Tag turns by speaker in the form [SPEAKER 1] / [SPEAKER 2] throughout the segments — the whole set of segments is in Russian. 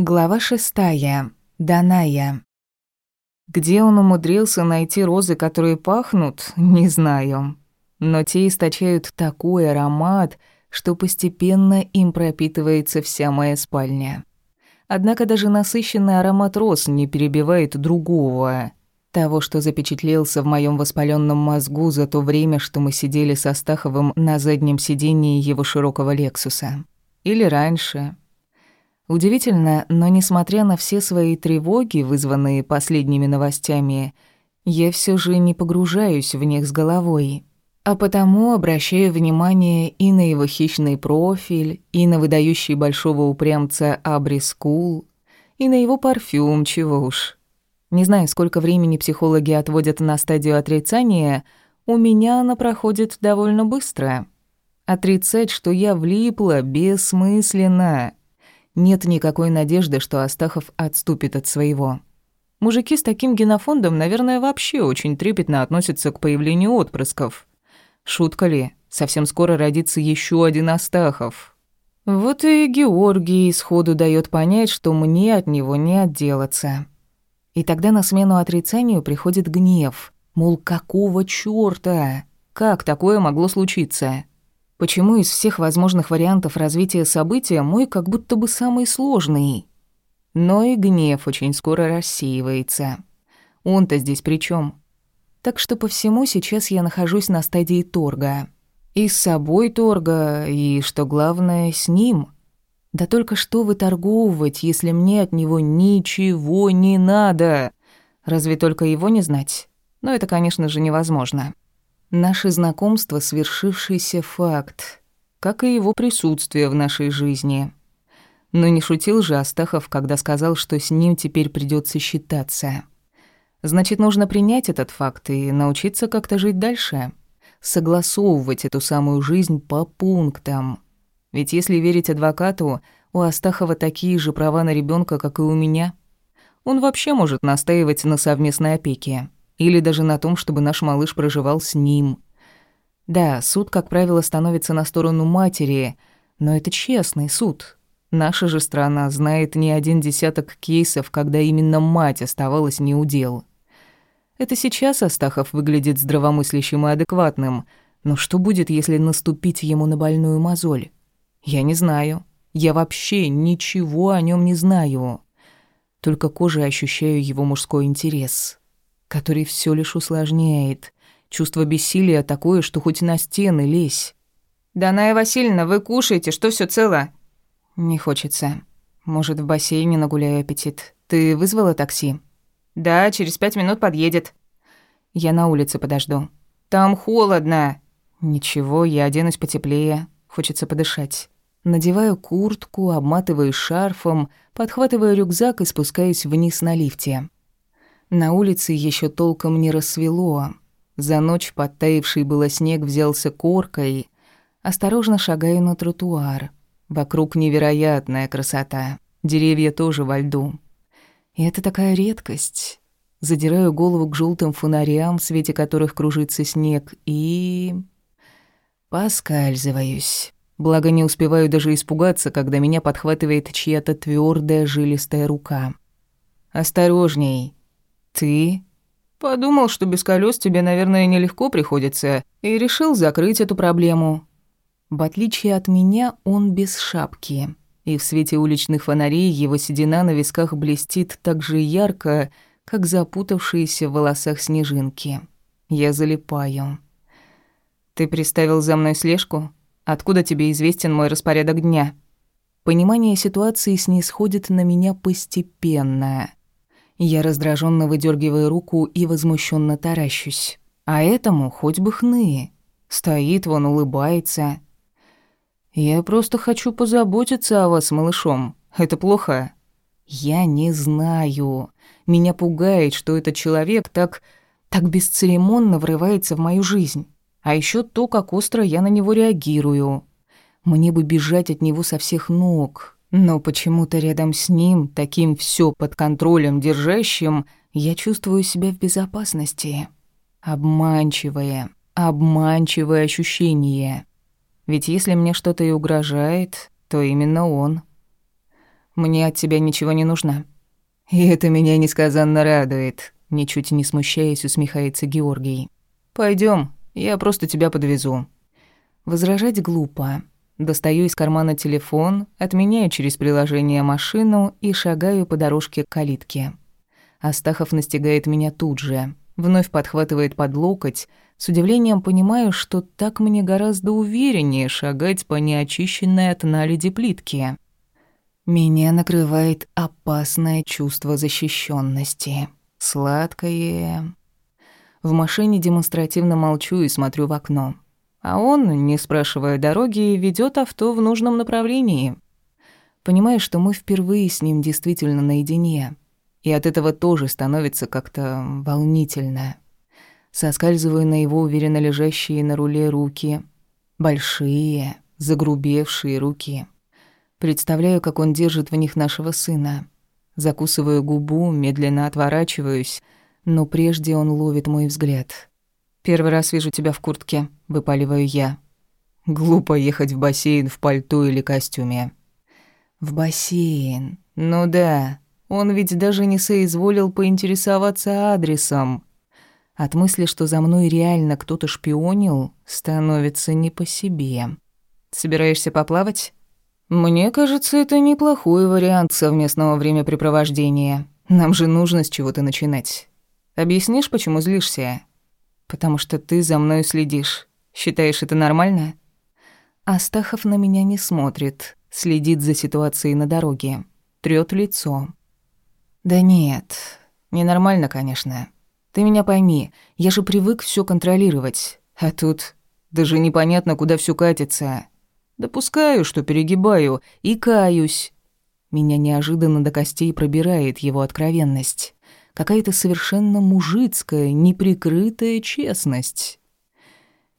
[SPEAKER 1] Глава шестая. Даная. Где он умудрился найти розы, которые пахнут, не знаю. Но те источают такой аромат, что постепенно им пропитывается вся моя спальня. Однако даже насыщенный аромат роз не перебивает другого. Того, что запечатлелся в моем воспаленном мозгу за то время, что мы сидели со Стаховым на заднем сидении его широкого «Лексуса». Или раньше, Удивительно, но несмотря на все свои тревоги, вызванные последними новостями, я все же не погружаюсь в них с головой. А потому обращаю внимание и на его хищный профиль, и на выдающий большого упрямца абрис скул, и на его парфюм, чего уж. Не знаю, сколько времени психологи отводят на стадию отрицания, у меня она проходит довольно быстро. Отрицать, что я влипла, бессмысленно. Нет никакой надежды, что Астахов отступит от своего. Мужики с таким генофондом, наверное, вообще очень трепетно относятся к появлению отпрысков. Шутка ли? Совсем скоро родится еще один Астахов. Вот и Георгий сходу дает понять, что мне от него не отделаться. И тогда на смену отрицанию приходит гнев. Мол, какого чёрта? Как такое могло случиться? Почему из всех возможных вариантов развития события мой как будто бы самый сложный? Но и гнев очень скоро рассеивается. Он-то здесь при чем? Так что по всему сейчас я нахожусь на стадии торга. И с собой торга, и, что главное, с ним. Да только что выторговывать, если мне от него ничего не надо? Разве только его не знать? Но это, конечно же, невозможно. Наше знакомство — свершившийся факт, как и его присутствие в нашей жизни. Но не шутил же Астахов, когда сказал, что с ним теперь придется считаться. Значит, нужно принять этот факт и научиться как-то жить дальше. Согласовывать эту самую жизнь по пунктам. Ведь если верить адвокату, у Астахова такие же права на ребенка, как и у меня. Он вообще может настаивать на совместной опеке. Или даже на том, чтобы наш малыш проживал с ним. Да, суд, как правило, становится на сторону матери, но это честный суд. Наша же страна знает не один десяток кейсов, когда именно мать оставалась неудел. Это сейчас Астахов выглядит здравомыслящим и адекватным, но что будет, если наступить ему на больную мозоль? Я не знаю. Я вообще ничего о нем не знаю. Только кожей ощущаю его мужской интерес который все лишь усложняет. Чувство бессилия такое, что хоть на стены лезь. «Даная Васильевна, вы кушаете, что все цело?» «Не хочется. Может, в бассейне нагуляю аппетит. Ты вызвала такси?» «Да, через пять минут подъедет». «Я на улице подожду». «Там холодно». «Ничего, я оденусь потеплее. Хочется подышать». Надеваю куртку, обматываю шарфом, подхватываю рюкзак и спускаюсь вниз на лифте. На улице еще толком не рассвело. За ночь подтаивший было снег взялся коркой. Осторожно шагаю на тротуар. Вокруг невероятная красота. Деревья тоже во льду. И это такая редкость. Задираю голову к желтым фонарям, в свете которых кружится снег, и... Поскальзываюсь. Благо не успеваю даже испугаться, когда меня подхватывает чья-то твердая жилистая рука. «Осторожней!» «Ты?» «Подумал, что без колес тебе, наверное, нелегко приходится, и решил закрыть эту проблему». В отличие от меня, он без шапки, и в свете уличных фонарей его седина на висках блестит так же ярко, как запутавшиеся в волосах снежинки. Я залипаю. «Ты приставил за мной слежку? Откуда тебе известен мой распорядок дня?» Понимание ситуации снисходит на меня постепенно. Я раздраженно выдергиваю руку и возмущенно таращусь. А этому хоть бы хны. Стоит вон, улыбается. Я просто хочу позаботиться о вас, малышом. Это плохо? Я не знаю. Меня пугает, что этот человек так так бесцеремонно врывается в мою жизнь. А еще то, как остро я на него реагирую. Мне бы бежать от него со всех ног, но почему-то рядом с ним, таким все под контролем держащим, я чувствую себя в безопасности. Обманчивое, обманчивое ощущение. Ведь если мне что-то и угрожает, то именно он. Мне от тебя ничего не нужно». «И это меня несказанно радует», — ничуть не смущаясь, усмехается Георгий. Пойдем, я просто тебя подвезу». Возражать глупо. Достаю из кармана телефон, отменяю через приложение машину и шагаю по дорожке к калитке. Астахов настигает меня тут же, вновь подхватывает под локоть, с удивлением понимаю, что так мне гораздо увереннее шагать по неочищенной от наледи плитке. Меня накрывает опасное чувство защищенности, Сладкое. В машине демонстративно молчу и смотрю в окно. А он, не спрашивая дороги, ведет авто в нужном направлении. Понимаю, что мы впервые с ним действительно наедине. И от этого тоже становится как-то волнительно. Соскальзываю на его уверенно лежащие на руле руки. Большие, загрубевшие руки. Представляю, как он держит в них нашего сына. Закусываю губу, медленно отворачиваюсь, но прежде он ловит мой взгляд. «Первый раз вижу тебя в куртке», — выпаливаю я. «Глупо ехать в бассейн в пальто или костюме». «В бассейн? Ну да. Он ведь даже не соизволил поинтересоваться адресом». От мысли, что за мной реально кто-то шпионил, становится не по себе. «Собираешься поплавать?» «Мне кажется, это неплохой вариант совместного времяпрепровождения. Нам же нужно с чего-то начинать. Объяснишь, почему злишься? Потому что ты за мной следишь. Считаешь это нормально? Астахов на меня не смотрит, следит за ситуацией на дороге, трёт лицо. Да нет, ненормально, конечно. Ты меня пойми, я же привык всё контролировать, а тут даже непонятно, куда всё катится. Допускаю, что перегибаю, и каюсь. Меня неожиданно до костей пробирает его откровенность. Какая-то совершенно мужицкая, неприкрытая честность.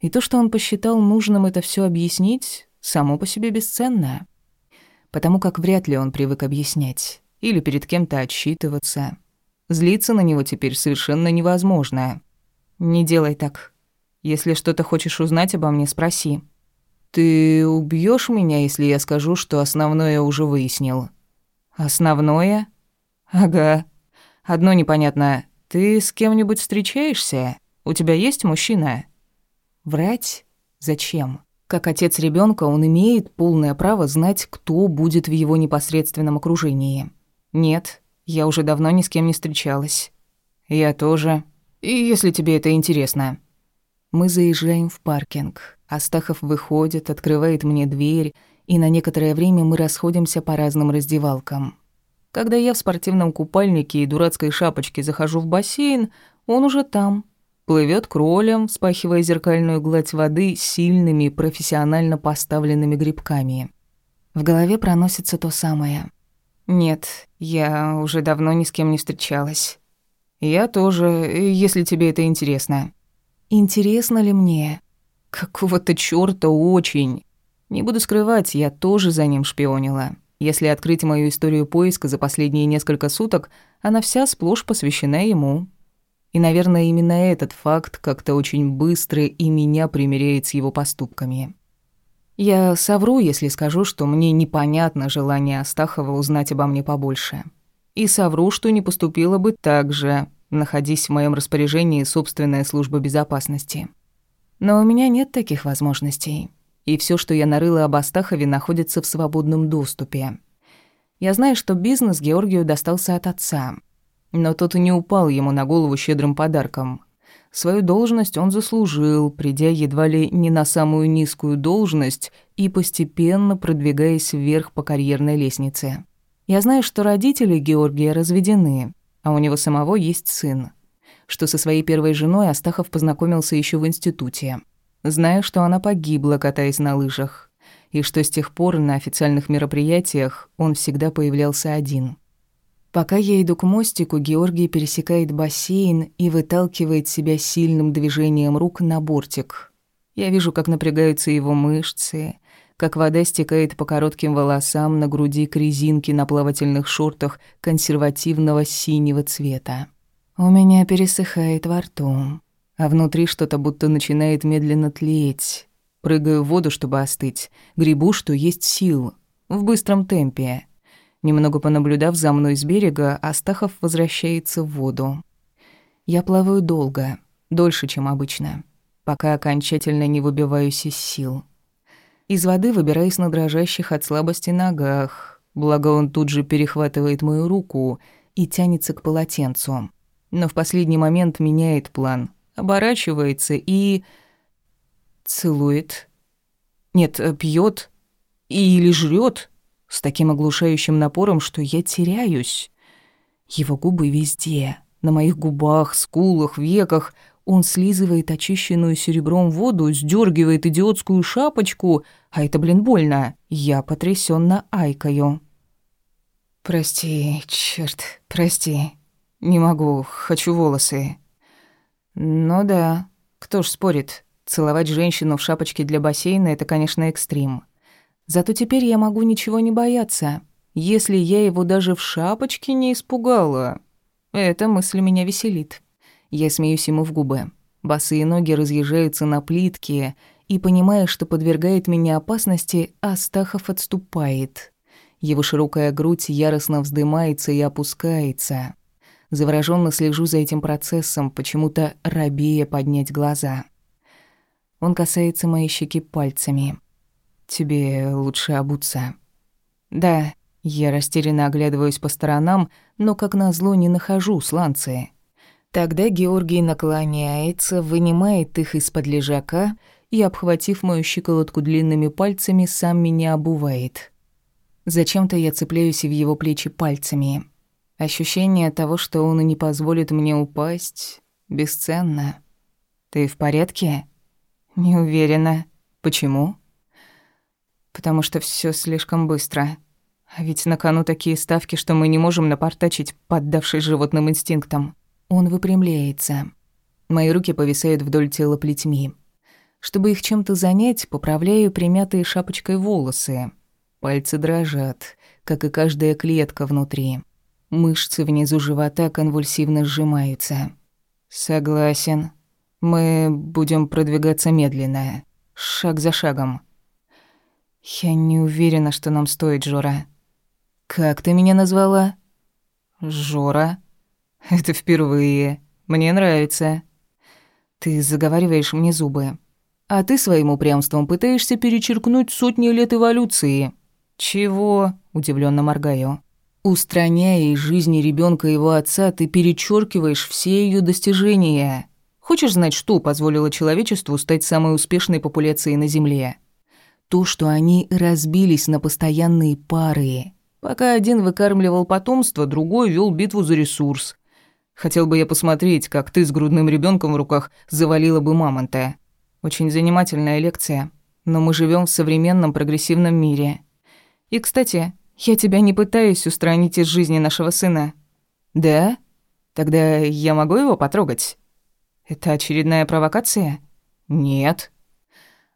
[SPEAKER 1] И то, что он посчитал нужным это все объяснить, само по себе бесценно. Потому как вряд ли он привык объяснять. Или перед кем-то отчитываться. Злиться на него теперь совершенно невозможно. «Не делай так. Если что-то хочешь узнать обо мне, спроси». «Ты убьешь меня, если я скажу, что основное уже выяснил?» «Основное?» «Ага. Одно непонятно. Ты с кем-нибудь встречаешься? У тебя есть мужчина?» «Врать? Зачем?» Как отец ребенка, он имеет полное право знать, кто будет в его непосредственном окружении. «Нет, я уже давно ни с кем не встречалась». «Я тоже. И если тебе это интересно». Мы заезжаем в паркинг. Астахов выходит, открывает мне дверь, и на некоторое время мы расходимся по разным раздевалкам. Когда я в спортивном купальнике и дурацкой шапочке захожу в бассейн, он уже там. Плывет кролем, вспахивая зеркальную гладь воды сильными, профессионально поставленными грибками. В голове проносится то самое. «Нет, я уже давно ни с кем не встречалась». «Я тоже, если тебе это интересно». «Интересно ли мне?» Какого-то чёрта очень. Не буду скрывать, я тоже за ним шпионила. Если открыть мою историю поиска за последние несколько суток, она вся сплошь посвящена ему. И, наверное, именно этот факт как-то очень быстро и меня примиряет с его поступками. Я совру, если скажу, что мне непонятно желание Астахова узнать обо мне побольше. И совру, что не поступила бы так же, находясь в моем распоряжении собственная служба безопасности. Но у меня нет таких возможностей. И все, что я нарыла об Астахове, находится в свободном доступе. Я знаю, что бизнес Георгию достался от отца. Но тот и не упал ему на голову щедрым подарком. Свою должность он заслужил, придя едва ли не на самую низкую должность и постепенно продвигаясь вверх по карьерной лестнице. Я знаю, что родители Георгия разведены, а у него самого есть сын что со своей первой женой Астахов познакомился еще в институте. Знаю, что она погибла, катаясь на лыжах, и что с тех пор на официальных мероприятиях он всегда появлялся один. Пока я иду к мостику, Георгий пересекает бассейн и выталкивает себя сильным движением рук на бортик. Я вижу, как напрягаются его мышцы, как вода стекает по коротким волосам на груди к резинке на плавательных шортах консервативного синего цвета. У меня пересыхает во рту, а внутри что-то будто начинает медленно тлеть. Прыгаю в воду, чтобы остыть, гребу, что есть сил, в быстром темпе. Немного понаблюдав за мной с берега, Астахов возвращается в воду. Я плаваю долго, дольше, чем обычно, пока окончательно не выбиваюсь из сил. Из воды выбираюсь на дрожащих от слабости ногах, благо он тут же перехватывает мою руку и тянется к полотенцу. Но в последний момент меняет план, оборачивается и... целует. Нет, пьет или жрет с таким оглушающим напором, что я теряюсь. Его губы везде, на моих губах, скулах, веках, он слизывает очищенную серебром воду, сдергивает идиотскую шапочку, а это, блин, больно. Я потрясенно айкаю. «Прости, черт, прости. Не могу, хочу волосы». «Ну да, кто ж спорит. Целовать женщину в шапочке для бассейна — это, конечно, экстрим. Зато теперь я могу ничего не бояться. Если я его даже в шапочке не испугала, эта мысль меня веселит». Я смеюсь ему в губы. Босые ноги разъезжаются на плитке, и, понимая, что подвергает меня опасности, Астахов отступает. Его широкая грудь яростно вздымается и опускается. Заворожённо слежу за этим процессом, почему-то робея поднять глаза. Он касается моей щеки пальцами. «Тебе лучше обуться». «Да». Я растерянно оглядываюсь по сторонам, но, как назло, не нахожу сланцы. Тогда Георгий наклоняется, вынимает их из-под лежака и, обхватив мою щиколотку длинными пальцами, сам меня обувает. Зачем-то я цепляюсь в его плечи пальцами. Ощущение того, что он и не позволит мне упасть, бесценно. «Ты в порядке?» «Не уверена. Почему?» «Потому что все слишком быстро. А ведь на кону такие ставки, что мы не можем напортачить, поддавшись животным инстинктам». Он выпрямляется. Мои руки повисают вдоль тела плетьми. Чтобы их чем-то занять, поправляю примятые шапочкой волосы. Пальцы дрожат, как и каждая клетка внутри. Мышцы внизу живота конвульсивно сжимаются. Согласен. Мы будем продвигаться медленно, шаг за шагом. Я не уверена, что нам стоит, Жора. Как ты меня назвала? Жора. Это впервые. Мне нравится. Ты заговариваешь мне зубы. А ты своим упрямством пытаешься перечеркнуть сотни лет эволюции. Чего? Удивленно моргаю. Устраняя из жизни ребенка его отца, ты перечеркиваешь все ее достижения. Хочешь знать, что позволило человечеству стать самой успешной популяцией на Земле? То, что они разбились на постоянные пары. Пока один выкармливал потомство, другой вел битву за ресурс. Хотел бы я посмотреть, как ты с грудным ребенком в руках завалила бы мамонта. Очень занимательная лекция. Но мы живем в современном прогрессивном мире. И, кстати, я тебя не пытаюсь устранить из жизни нашего сына. Да? Тогда я могу его потрогать? Это очередная провокация? Нет.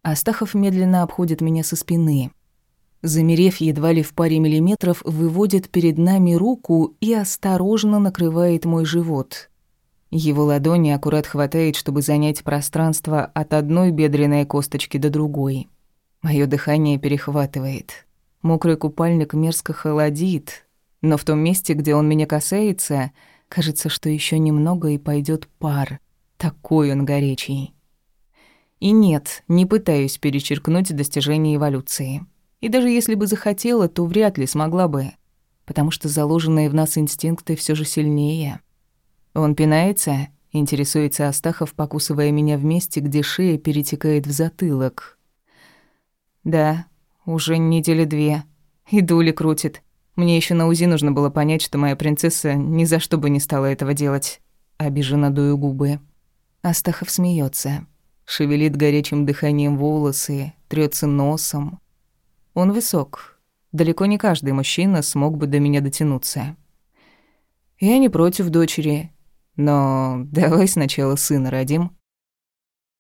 [SPEAKER 1] Астахов медленно обходит меня со спины замерев едва ли в паре миллиметров, выводит перед нами руку и осторожно накрывает мой живот. Его ладони аккурат хватает, чтобы занять пространство от одной бедренной косточки до другой. Моё дыхание перехватывает. Мокрый купальник мерзко холодит, но в том месте, где он меня касается, кажется, что ещё немного и пойдёт пар. Такой он горячий. И нет, не пытаюсь перечеркнуть достижения эволюции. И даже если бы захотела, то вряд ли смогла бы, потому что заложенные в нас инстинкты все же сильнее. Он пинается, интересуется Астахов, покусывая меня в месте, где шея перетекает в затылок. Да, уже недели две. И дули крутит. Мне еще на УЗИ нужно было понять, что моя принцесса ни за что бы не стала этого делать. Обиженно дую губы. Астахов смеется, шевелит горячим дыханием волосы, трется носом. Он высок. Далеко не каждый мужчина смог бы до меня дотянуться. Я не против дочери, но давай сначала сына родим.